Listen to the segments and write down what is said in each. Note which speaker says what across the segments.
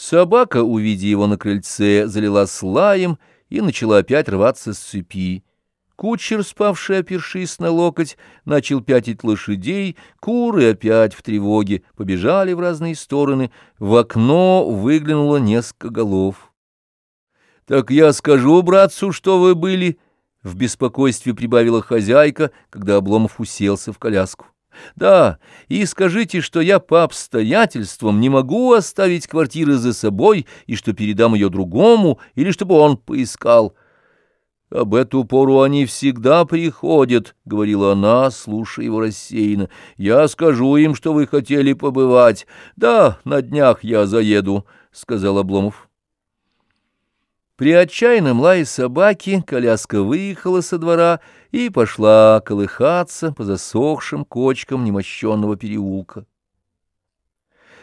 Speaker 1: Собака, увидя его на крыльце, залила слаем и начала опять рваться с цепи. Кучер, спавший опершись на локоть, начал пятить лошадей, куры опять в тревоге побежали в разные стороны, в окно выглянуло несколько голов. — Так я скажу, братцу, что вы были, — в беспокойстве прибавила хозяйка, когда Обломов уселся в коляску. Да, и скажите, что я по обстоятельствам не могу оставить квартиры за собой и что передам ее другому, или чтобы он поискал. Об эту пору они всегда приходят, — говорила она, слушая его рассеянно. Я скажу им, что вы хотели побывать. Да, на днях я заеду, — сказал Обломов. При отчаянном лае собаки коляска выехала со двора и пошла колыхаться по засохшим кочкам немощенного переулка.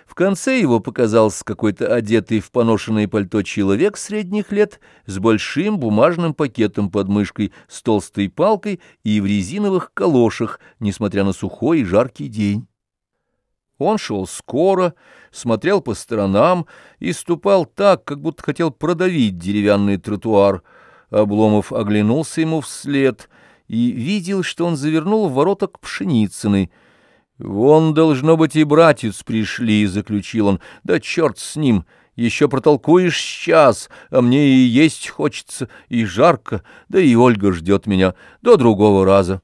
Speaker 1: В конце его показался какой-то одетый в поношенное пальто человек средних лет с большим бумажным пакетом под мышкой, с толстой палкой и в резиновых калошах, несмотря на сухой и жаркий день. Он шел скоро, смотрел по сторонам и ступал так, как будто хотел продавить деревянный тротуар. Обломов оглянулся ему вслед и видел, что он завернул в ворота к Пшеницыной. «Вон, должно быть, и братец пришли», — заключил он. «Да черт с ним! Еще протолкуешь сейчас, а мне и есть хочется, и жарко, да и Ольга ждет меня до другого раза».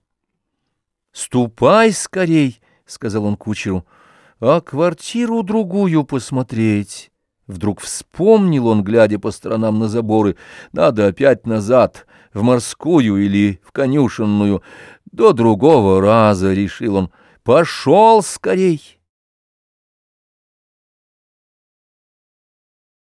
Speaker 1: «Ступай скорей», — сказал он кучеру а квартиру другую посмотреть. Вдруг вспомнил он, глядя по сторонам на заборы, надо опять назад, в морскую или в конюшенную. До другого раза, решил он, пошел скорей.